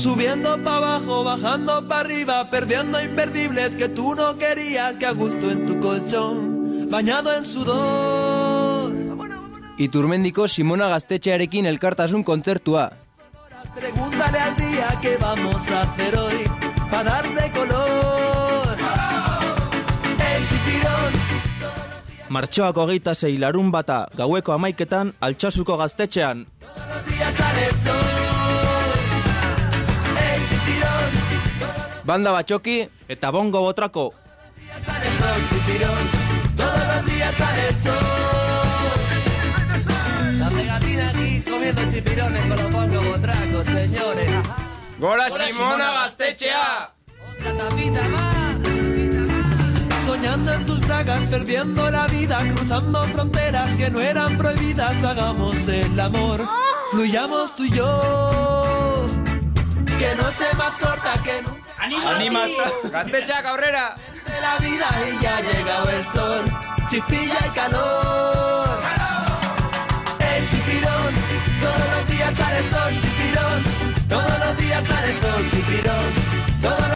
Subiendo para abajo, bajando para arriba, perdiendo imperdibles que tú no querías, que a gusto en tu colchón, bañado en sudor. Iturmendiko Simona Gaztetxearekin elkartasun kontzertua. Pregúntale al día qué vamos a hacer hoy, para darle color. El chipirón, Martxoak hogeita sei larun bata gaueko amaiketan altxasuko gaztetxean. Banda batxoki, Eta bongo botrako, sale el sol, chipirón. Todos los días sale el sol. La pegatina aquí comiendo chipirones con los bongos botracos, señores. Gora Simona Gaztetxea! Otra tapita más. Soñando en tus bragas, perdiendo la vida, cruzando fronteras que no eran prohibidas, hagamos el amor, fluyamos tú y yo. Que noche más corta que nunca Animat! Gaztetxeak aurrera! de la vida y ya ha llegado el sol, chispilla y calor. El chipirón, todos los días sale el sol, chipirón, todos los días sale el sol,